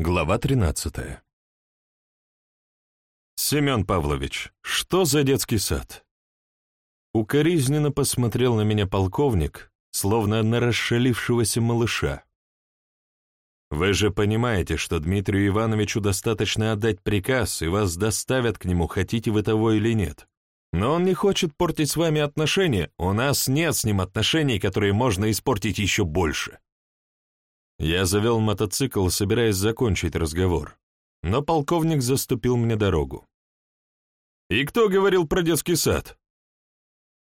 Глава 13. Семен Павлович, что за детский сад? Укоризненно посмотрел на меня полковник, словно на расшалившегося малыша. Вы же понимаете, что Дмитрию Ивановичу достаточно отдать приказ, и вас доставят к нему, хотите вы того или нет. Но он не хочет портить с вами отношения, у нас нет с ним отношений, которые можно испортить еще больше. Я завел мотоцикл, собираясь закончить разговор, но полковник заступил мне дорогу. «И кто говорил про детский сад?»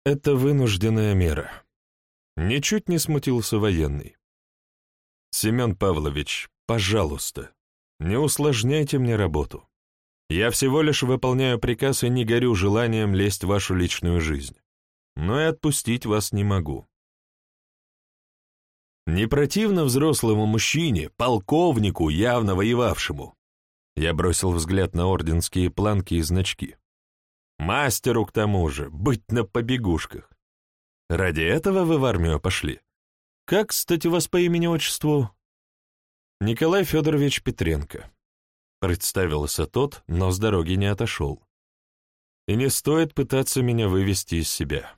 «Это вынужденная мера». Ничуть не смутился военный. «Семен Павлович, пожалуйста, не усложняйте мне работу. Я всего лишь выполняю приказ и не горю желанием лезть в вашу личную жизнь. Но и отпустить вас не могу. Не противно взрослому мужчине, полковнику, явно воевавшему. Я бросил взгляд на орденские планки и значки. Мастеру к тому же, быть на побегушках. Ради этого вы в армию пошли. Как, кстати, вас по имени-отчеству? Николай Федорович Петренко. Представился тот, но с дороги не отошел. И не стоит пытаться меня вывести из себя.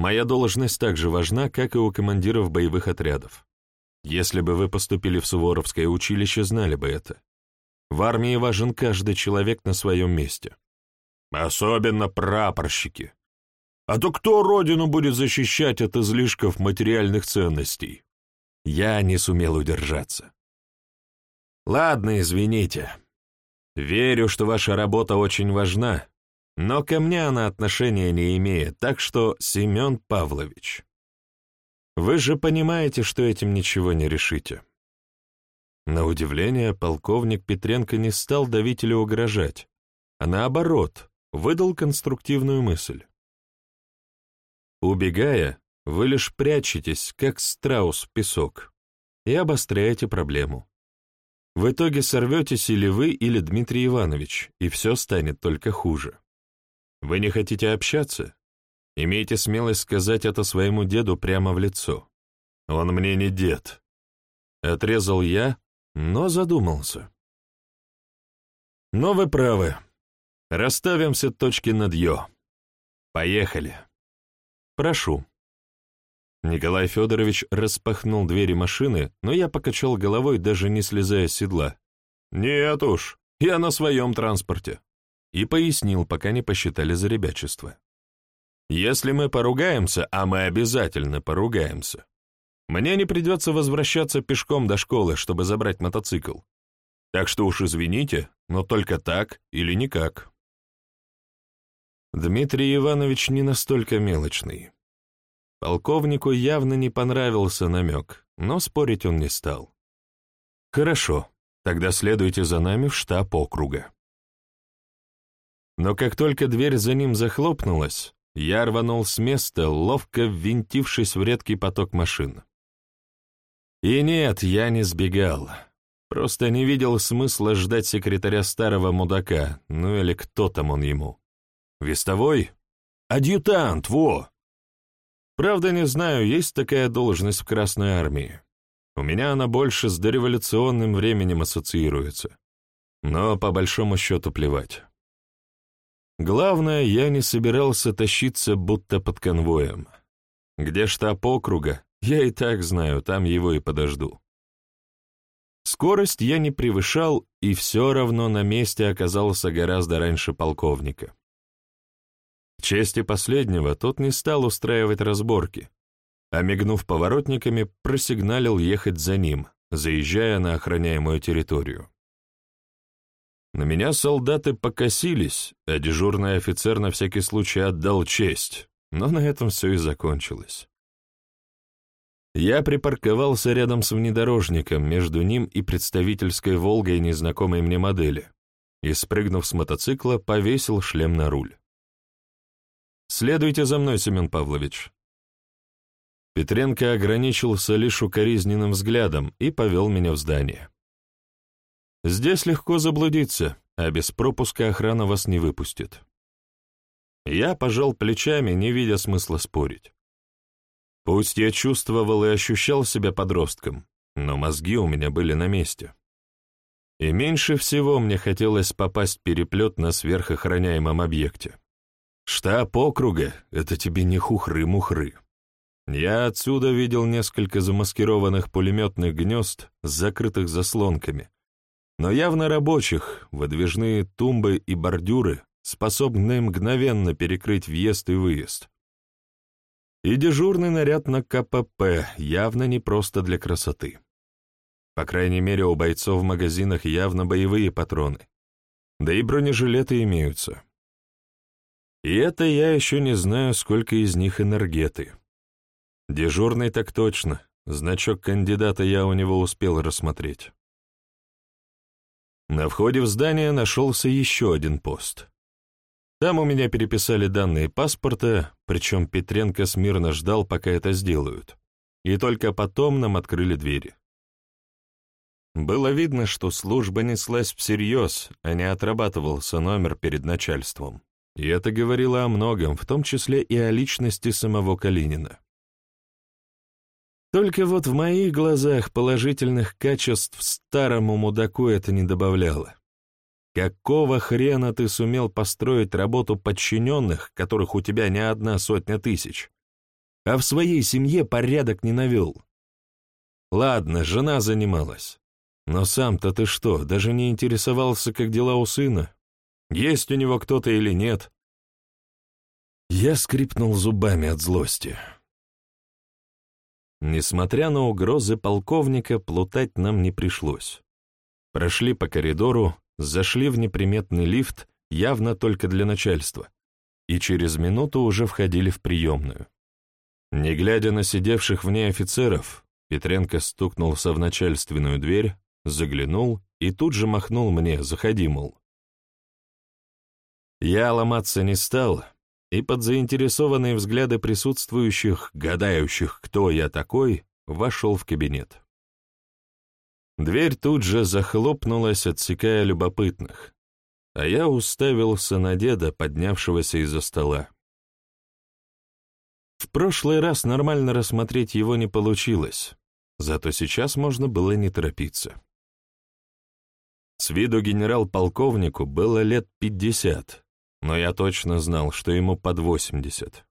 Моя должность так же важна, как и у командиров боевых отрядов. Если бы вы поступили в Суворовское училище, знали бы это. В армии важен каждый человек на своем месте. Особенно прапорщики. А то кто родину будет защищать от излишков материальных ценностей? Я не сумел удержаться. Ладно, извините. Верю, что ваша работа очень важна, но ко мне она отношения не имеет, так что, Семен Павлович, вы же понимаете, что этим ничего не решите. На удивление, полковник Петренко не стал давить или угрожать, а наоборот, выдал конструктивную мысль. Убегая, вы лишь прячетесь, как страус в песок, и обостряете проблему. В итоге сорветесь или вы, или Дмитрий Иванович, и все станет только хуже. Вы не хотите общаться? Имейте смелость сказать это своему деду прямо в лицо. Он мне не дед. Отрезал я, но задумался. Но вы правы. Расставим все точки над «ё». Поехали. Прошу. Николай Федорович распахнул двери машины, но я покачал головой, даже не слезая с седла. «Нет уж, я на своем транспорте» и пояснил, пока не посчитали за ребячество. «Если мы поругаемся, а мы обязательно поругаемся, мне не придется возвращаться пешком до школы, чтобы забрать мотоцикл. Так что уж извините, но только так или никак». Дмитрий Иванович не настолько мелочный. Полковнику явно не понравился намек, но спорить он не стал. «Хорошо, тогда следуйте за нами в штаб округа». Но как только дверь за ним захлопнулась, я рванул с места, ловко ввинтившись в редкий поток машин. И нет, я не сбегал. Просто не видел смысла ждать секретаря старого мудака, ну или кто там он ему. Вестовой? Адъютант, во! Правда, не знаю, есть такая должность в Красной Армии. У меня она больше с дореволюционным временем ассоциируется. Но по большому счету плевать. Главное, я не собирался тащиться будто под конвоем. Где штаб округа, я и так знаю, там его и подожду. Скорость я не превышал, и все равно на месте оказался гораздо раньше полковника. К чести последнего, тот не стал устраивать разборки, а, мигнув поворотниками, просигналил ехать за ним, заезжая на охраняемую территорию. На меня солдаты покосились, а дежурный офицер на всякий случай отдал честь, но на этом все и закончилось. Я припарковался рядом с внедорожником, между ним и представительской «Волгой» незнакомой мне модели, и, спрыгнув с мотоцикла, повесил шлем на руль. «Следуйте за мной, Семен Павлович». Петренко ограничился лишь укоризненным взглядом и повел меня в здание. Здесь легко заблудиться, а без пропуска охрана вас не выпустит. Я пожал плечами, не видя смысла спорить. Пусть я чувствовал и ощущал себя подростком, но мозги у меня были на месте. И меньше всего мне хотелось попасть переплет на сверхохраняемом объекте. Штаб округа — это тебе не хухры-мухры. Я отсюда видел несколько замаскированных пулеметных гнезд, закрытых заслонками, но явно рабочих, выдвижные тумбы и бордюры, способные мгновенно перекрыть въезд и выезд. И дежурный наряд на КПП явно не просто для красоты. По крайней мере, у бойцов в магазинах явно боевые патроны. Да и бронежилеты имеются. И это я еще не знаю, сколько из них энергеты. Дежурный так точно, значок кандидата я у него успел рассмотреть. На входе в здание нашелся еще один пост. Там у меня переписали данные паспорта, причем Петренко смирно ждал, пока это сделают. И только потом нам открыли двери. Было видно, что служба неслась всерьез, а не отрабатывался номер перед начальством. И это говорило о многом, в том числе и о личности самого Калинина. Только вот в моих глазах положительных качеств старому мудаку это не добавляло. Какого хрена ты сумел построить работу подчиненных, которых у тебя не одна сотня тысяч, а в своей семье порядок не навел? Ладно, жена занималась. Но сам-то ты что, даже не интересовался, как дела у сына? Есть у него кто-то или нет? Я скрипнул зубами от злости. Несмотря на угрозы полковника, плутать нам не пришлось. Прошли по коридору, зашли в неприметный лифт, явно только для начальства, и через минуту уже входили в приемную. Не глядя на сидевших в ней офицеров, Петренко стукнулся в начальственную дверь, заглянул и тут же махнул мне, заходи, мол. Я ломаться не стал, и под заинтересованные взгляды присутствующих, гадающих, кто я такой, вошел в кабинет. Дверь тут же захлопнулась, отсекая любопытных, а я уставился на деда, поднявшегося из-за стола. В прошлый раз нормально рассмотреть его не получилось, зато сейчас можно было не торопиться. С виду генерал-полковнику было лет пятьдесят, но я точно знал, что ему под 80.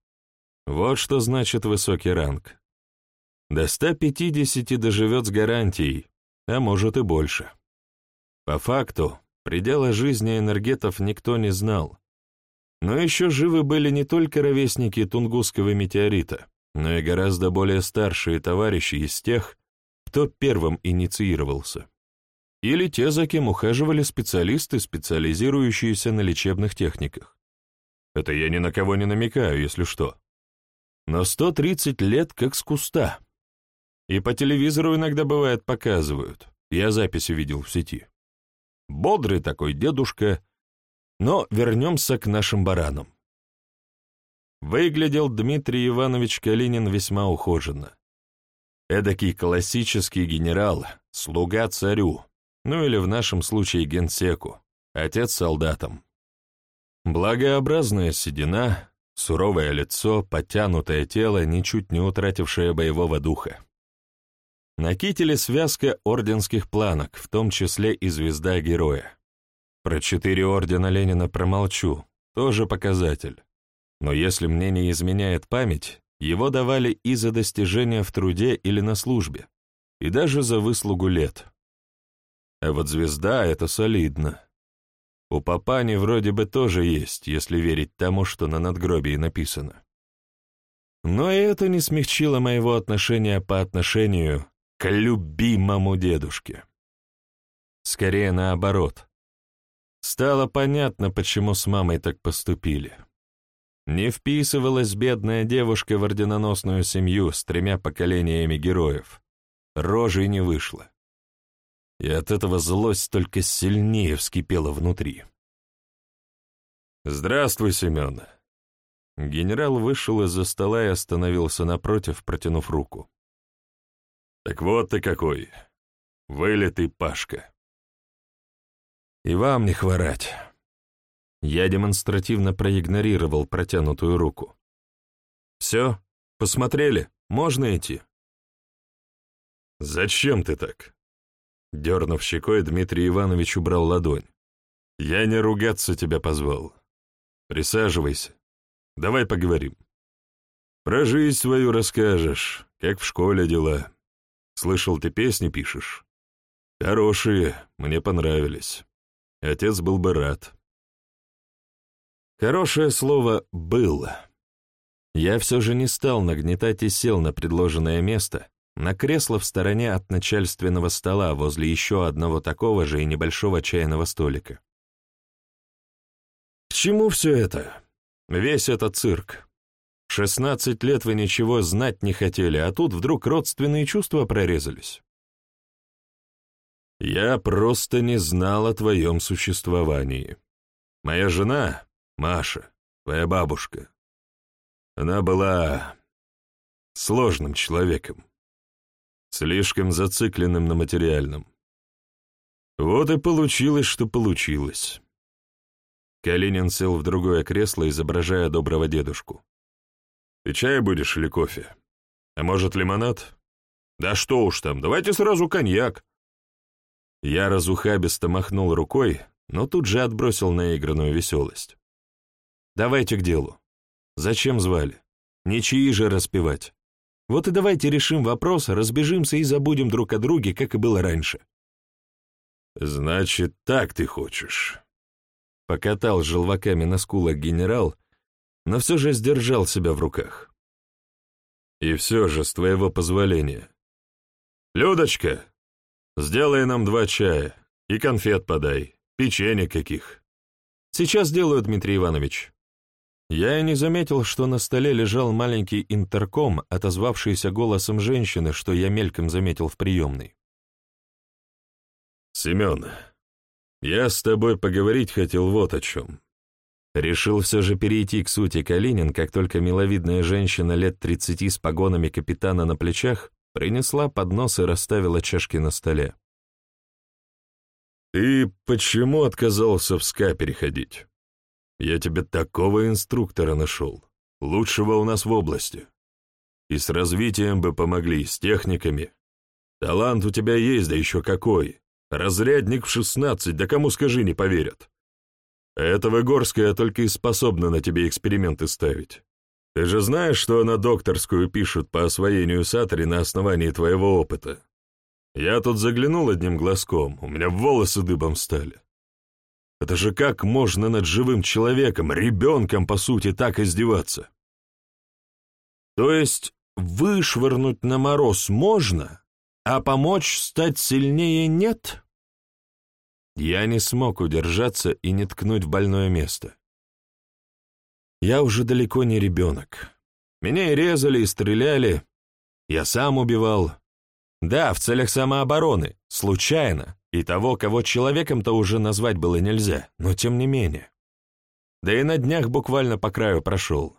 Вот что значит высокий ранг. До 150 доживет с гарантией, а может и больше. По факту, предела жизни энергетов никто не знал. Но еще живы были не только ровесники Тунгусского метеорита, но и гораздо более старшие товарищи из тех, кто первым инициировался. Или те, за кем ухаживали специалисты, специализирующиеся на лечебных техниках. Это я ни на кого не намекаю, если что. Но 130 лет как с куста. И по телевизору иногда бывает показывают. Я записи видел в сети. Бодрый такой дедушка. Но вернемся к нашим баранам. Выглядел Дмитрий Иванович Калинин весьма ухоженно. Эдакий классический генерал, слуга царю, ну или в нашем случае генсеку, отец солдатам. Благообразная седина, суровое лицо, подтянутое тело, ничуть не утратившее боевого духа. На кителе связка орденских планок, в том числе и звезда героя. Про четыре ордена Ленина промолчу, тоже показатель. Но если мне не изменяет память, его давали и за достижения в труде или на службе, и даже за выслугу лет. А вот звезда — это солидно. У Папани вроде бы тоже есть, если верить тому, что на надгробии написано. Но это не смягчило моего отношения по отношению к любимому дедушке. Скорее наоборот. Стало понятно, почему с мамой так поступили. Не вписывалась бедная девушка в орденоносную семью с тремя поколениями героев. Рожей не вышло и от этого злость только сильнее вскипела внутри. «Здравствуй, Семен!» Генерал вышел из-за стола и остановился напротив, протянув руку. «Так вот ты какой! Вылитый Пашка!» «И вам не хворать!» Я демонстративно проигнорировал протянутую руку. «Все? Посмотрели? Можно идти?» «Зачем ты так?» Дернув щекой, Дмитрий Иванович убрал ладонь. «Я не ругаться тебя позвал. Присаживайся. Давай поговорим. Про жизнь свою расскажешь, как в школе дела. Слышал, ты песни пишешь? Хорошие, мне понравились. Отец был бы рад». Хорошее слово «был». Я все же не стал нагнетать и сел на предложенное место, на кресло в стороне от начальственного стола возле еще одного такого же и небольшого чайного столика. К чему все это? Весь этот цирк. Шестнадцать лет вы ничего знать не хотели, а тут вдруг родственные чувства прорезались. Я просто не знал о твоем существовании. Моя жена, Маша, твоя бабушка, она была сложным человеком слишком зацикленным на материальном. Вот и получилось, что получилось. Калинин сел в другое кресло, изображая доброго дедушку. «Ты чай будешь или кофе? А может, лимонад? Да что уж там, давайте сразу коньяк!» Я разухабисто махнул рукой, но тут же отбросил наигранную веселость. «Давайте к делу. Зачем звали? Ничьи же распевать. Вот и давайте решим вопрос, разбежимся и забудем друг о друге, как и было раньше. Значит, так ты хочешь. Покатал желваками на скулах генерал, но все же сдержал себя в руках. И все же, с твоего позволения. Людочка, сделай нам два чая и конфет подай, печенье каких. Сейчас сделаю, Дмитрий Иванович. Я и не заметил, что на столе лежал маленький интерком, отозвавшийся голосом женщины, что я мельком заметил в приемной. «Семен, я с тобой поговорить хотел вот о чем». Решил все же перейти к сути Калинин, как только миловидная женщина лет тридцати с погонами капитана на плечах принесла поднос и расставила чашки на столе. «Ты почему отказался в СКА переходить?» Я тебе такого инструктора нашел, лучшего у нас в области. И с развитием бы помогли, с техниками. Талант у тебя есть, да еще какой. Разрядник в шестнадцать, да кому скажи, не поверят. Этого Горская только и способна на тебе эксперименты ставить. Ты же знаешь, что она докторскую пишет по освоению сатори на основании твоего опыта. Я тут заглянул одним глазком, у меня волосы дыбом стали. Это же как можно над живым человеком, ребенком, по сути, так издеваться? То есть вышвырнуть на мороз можно, а помочь стать сильнее нет? Я не смог удержаться и не ткнуть в больное место. Я уже далеко не ребенок. Меня и резали, и стреляли. Я сам убивал. Да, в целях самообороны, случайно, и того, кого человеком-то уже назвать было нельзя, но тем не менее. Да и на днях буквально по краю прошел.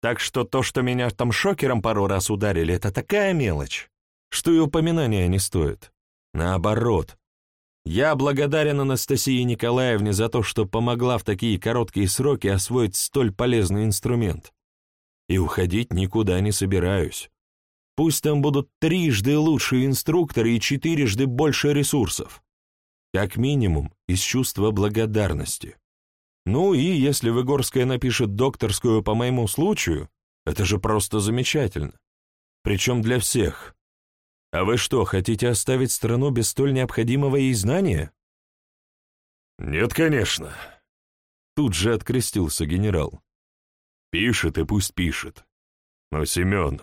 Так что то, что меня там шокером пару раз ударили, это такая мелочь, что и упоминания не стоит. Наоборот. Я благодарен Анастасии Николаевне за то, что помогла в такие короткие сроки освоить столь полезный инструмент. И уходить никуда не собираюсь. Пусть там будут трижды лучшие инструкторы и четырежды больше ресурсов. Как минимум, из чувства благодарности. Ну и если Выгорская напишет докторскую по моему случаю, это же просто замечательно. Причем для всех. А вы что, хотите оставить страну без столь необходимого ей знания? Нет, конечно. Тут же открестился генерал. Пишет и пусть пишет. Но, Семен,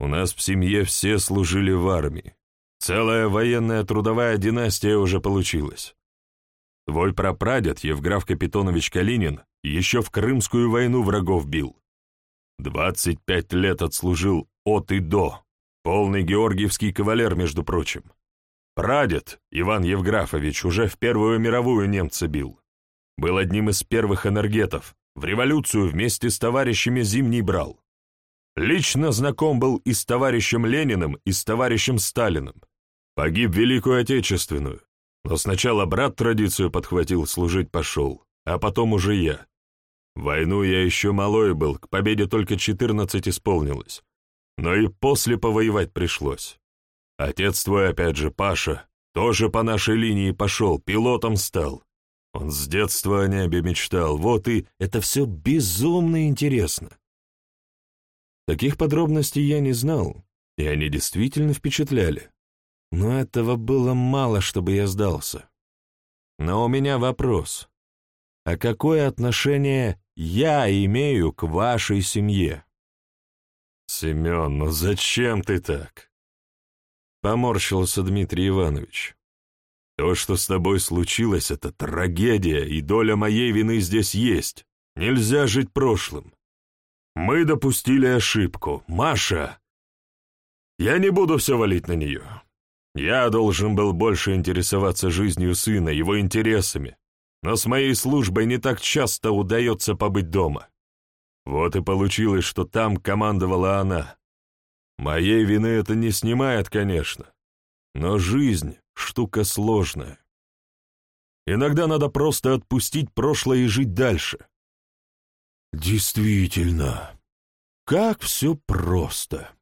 у нас в семье все служили в армии. Целая военная трудовая династия уже получилась. Твой прапрадед, Евграф Капитонович Калинин, еще в Крымскую войну врагов бил. Двадцать пять лет отслужил от и до. Полный георгиевский кавалер, между прочим. Прадед, Иван Евграфович, уже в Первую мировую немца бил. Был одним из первых энергетов. В революцию вместе с товарищами Зимний брал. Лично знаком был и с товарищем Лениным, и с товарищем Сталиным. Погиб Великую Отечественную, но сначала брат традицию подхватил, служить пошел, а потом уже я. Войну я еще малой был, к победе только 14 исполнилось. Но и после повоевать пришлось. Отец твой, опять же, Паша, Тоже по нашей линии пошел, пилотом стал. Он с детства о небе мечтал, вот и это все безумно интересно. Таких подробностей я не знал, и они действительно впечатляли. Но этого было мало, чтобы я сдался. Но у меня вопрос. А какое отношение я имею к вашей семье? Семен, ну зачем ты так? Поморщился Дмитрий Иванович. То, что с тобой случилось, это трагедия, и доля моей вины здесь есть. Нельзя жить прошлым. Мы допустили ошибку. Маша! Я не буду все валить на нее. Я должен был больше интересоваться жизнью сына, его интересами, но с моей службой не так часто удается побыть дома. Вот и получилось, что там командовала она. Моей вины это не снимает, конечно, но жизнь — штука сложная. Иногда надо просто отпустить прошлое и жить дальше. Действительно, как все просто.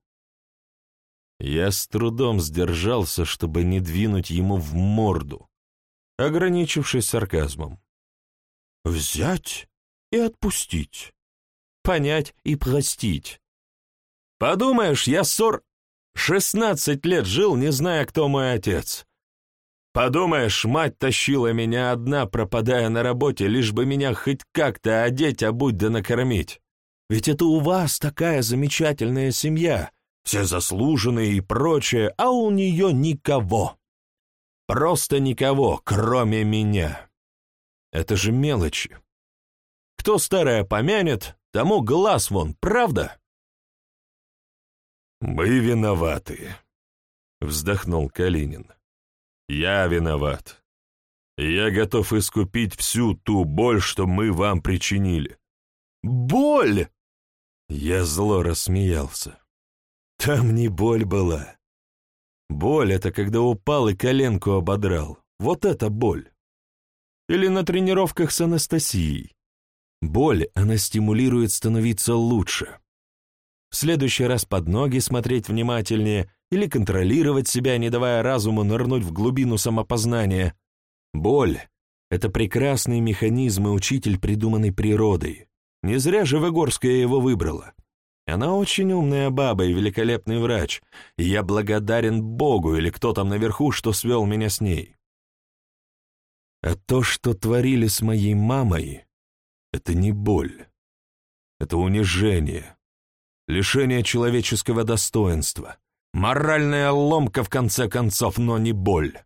Я с трудом сдержался, чтобы не двинуть ему в морду, ограничившись сарказмом. Взять и отпустить. Понять и простить. Подумаешь, я ссор... Шестнадцать лет жил, не зная, кто мой отец. Подумаешь, мать тащила меня одна, пропадая на работе, лишь бы меня хоть как-то одеть, обуть да накормить. Ведь это у вас такая замечательная семья, все заслуженные и прочее, а у нее никого. Просто никого, кроме меня. Это же мелочи. Кто старое помянет, тому глаз вон, правда? «Мы виноваты», — вздохнул Калинин. Я виноват. Я готов искупить всю ту боль, что мы вам причинили. Боль! Я зло рассмеялся. Там не боль была. Боль — это когда упал и коленку ободрал. Вот это боль. Или на тренировках с Анастасией. Боль, она стимулирует становиться лучше. В следующий раз под ноги смотреть внимательнее, или контролировать себя, не давая разуму нырнуть в глубину самопознания. Боль — это прекрасный механизм и учитель, придуманный природой. Не зря же Выгорская его выбрала. Она очень умная баба и великолепный врач, и я благодарен Богу или кто там наверху, что свел меня с ней. А то, что творили с моей мамой, это не боль. Это унижение, лишение человеческого достоинства, Моральная ломка, в конце концов, но не боль.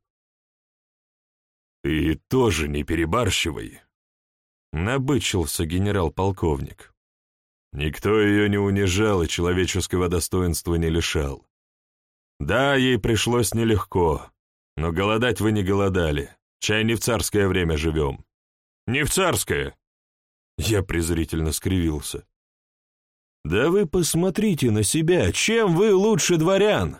«Ты тоже не перебарщивай», — набычился генерал-полковник. Никто ее не унижал и человеческого достоинства не лишал. Да, ей пришлось нелегко, но голодать вы не голодали. Чай не в царское время живем. Не в царское! Я презрительно скривился. Да вы посмотрите на себя, чем вы лучше дворян?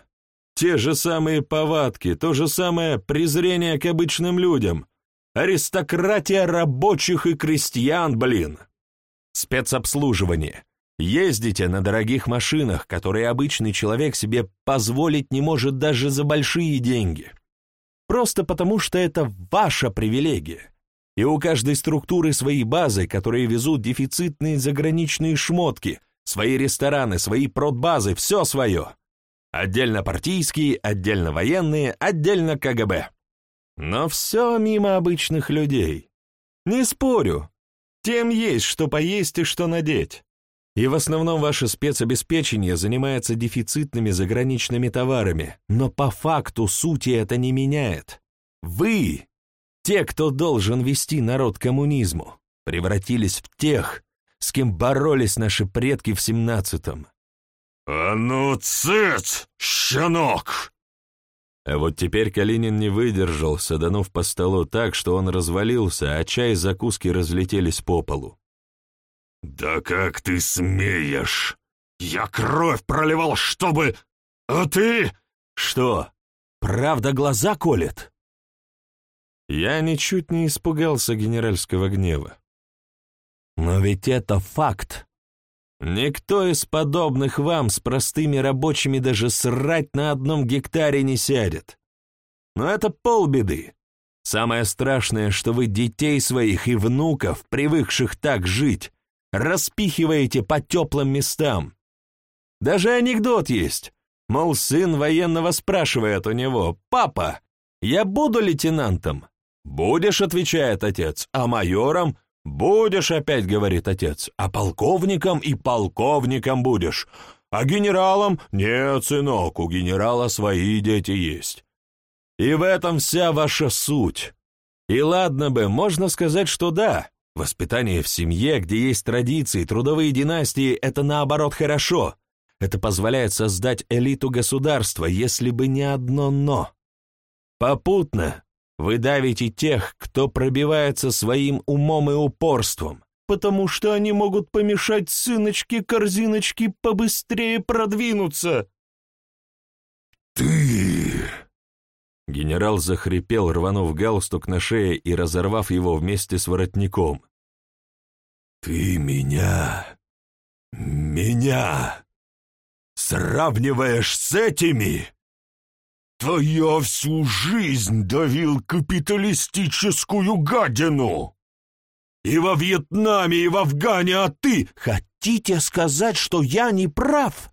Те же самые повадки, то же самое презрение к обычным людям. Аристократия рабочих и крестьян, блин. Спецобслуживание. Ездите на дорогих машинах, которые обычный человек себе позволить не может даже за большие деньги. Просто потому, что это ваша привилегия. И у каждой структуры свои базы, которые везут дефицитные заграничные шмотки – Свои рестораны, свои продбазы, все свое. Отдельно партийские, отдельно военные, отдельно КГБ. Но все мимо обычных людей. Не спорю. Тем есть, что поесть и что надеть. И в основном ваше спецобеспечение занимается дефицитными заграничными товарами, но по факту сути это не меняет. Вы, те, кто должен вести народ к коммунизму, превратились в тех, с кем боролись наши предки в семнадцатом. «А ну, цыц, щенок!» А вот теперь Калинин не выдержал, саданув по столу так, что он развалился, а чай и закуски разлетелись по полу. «Да как ты смеешь? Я кровь проливал, чтобы... А ты...» «Что, правда глаза колет?» Я ничуть не испугался генеральского гнева. Но ведь это факт. Никто из подобных вам с простыми рабочими даже срать на одном гектаре не сядет. но это полбеды. Самое страшное, что вы детей своих и внуков, привыкших так жить, распихиваете по теплым местам. Даже анекдот есть. Мол, сын военного спрашивает у него, «Папа, я буду лейтенантом?» «Будешь», — отвечает отец, «а майором?» «Будешь», — опять говорит отец, «а полковником и полковником будешь». А генералом? Нет, сынок, у генерала свои дети есть. И в этом вся ваша суть. И ладно бы, можно сказать, что да, воспитание в семье, где есть традиции, трудовые династии, это наоборот хорошо. Это позволяет создать элиту государства, если бы не одно «но». Попутно вы давите тех, кто пробивается своим умом и упорством, потому что они могут помешать сыночке-корзиночке побыстрее продвинуться. «Ты...» Генерал захрипел, рванув галстук на шее и разорвав его вместе с воротником. «Ты меня... меня... сравниваешь с этими?» «Да я всю жизнь давил капиталистическую гадину!» И во Вьетнаме, и в Афгане, а ты хотите сказать, что я не прав?»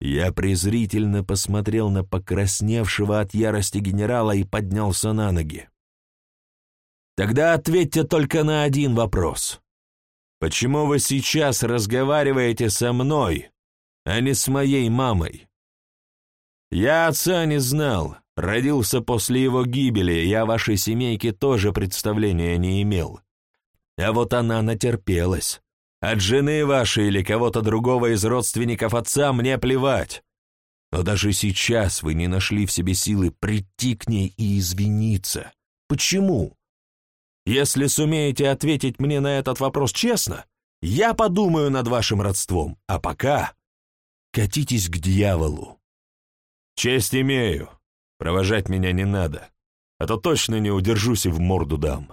Я презрительно посмотрел на покрасневшего от ярости генерала и поднялся на ноги. «Тогда ответьте только на один вопрос. Почему вы сейчас разговариваете со мной, а не с моей мамой? Я отца не знал, родился после его гибели, я вашей семейке тоже представления не имел. А вот она натерпелась. От жены вашей или кого-то другого из родственников отца мне плевать. Но даже сейчас вы не нашли в себе силы прийти к ней и извиниться. Почему? Если сумеете ответить мне на этот вопрос честно, я подумаю над вашим родством, а пока катитесь к дьяволу. Честь имею, провожать меня не надо, а то точно не удержусь и в морду дам.